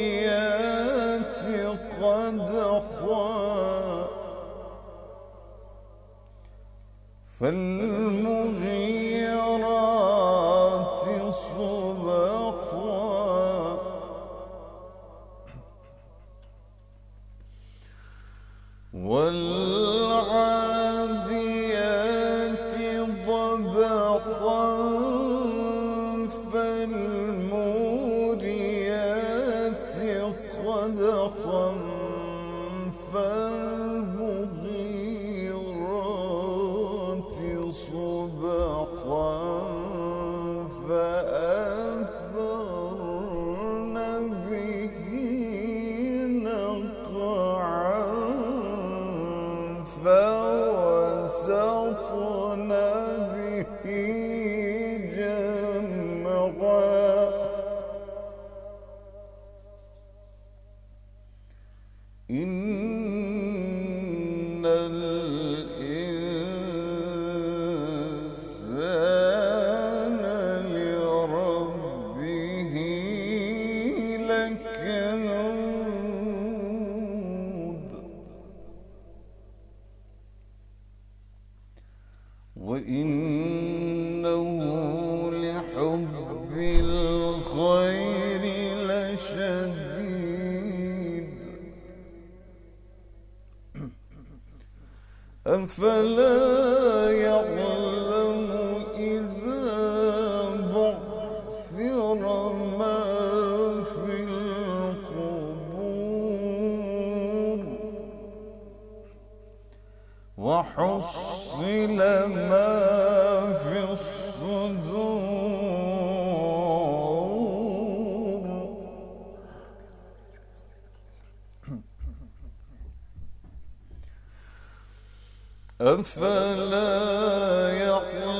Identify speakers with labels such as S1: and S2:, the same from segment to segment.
S1: فالموريات قد خوا فالمن فوسطن به. إنه لحب الخير لشديد. أفلا وحصل ما في الصدور. أفلا يقل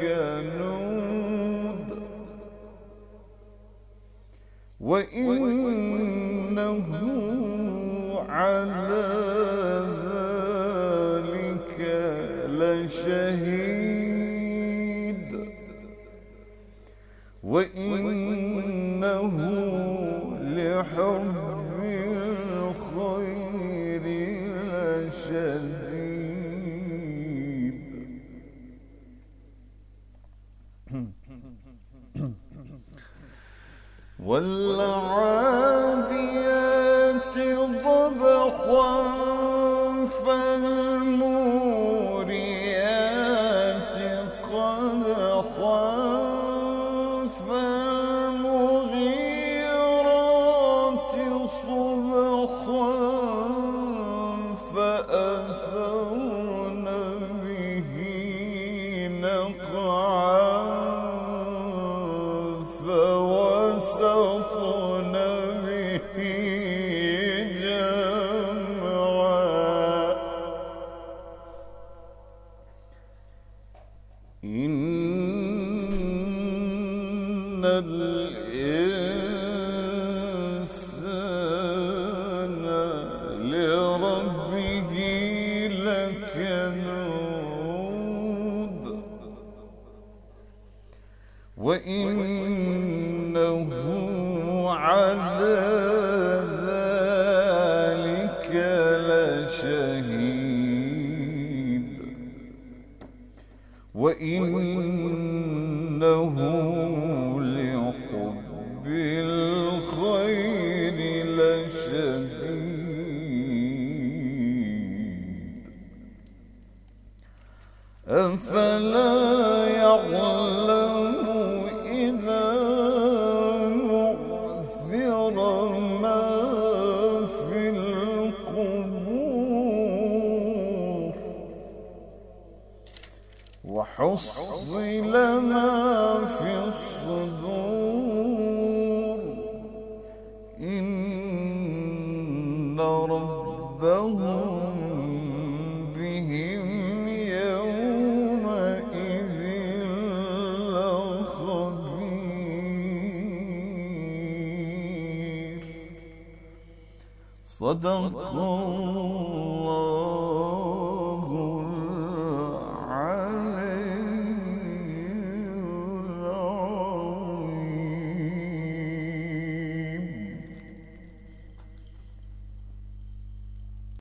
S1: كنود. وإن والعاديات ضبحا فالموريات قدحا فالمغيرات صبحا على ذلك لشهيد وإنه وحصل ما في الصدور. إن ربهم بهم يومئذ لخبير. صدق الله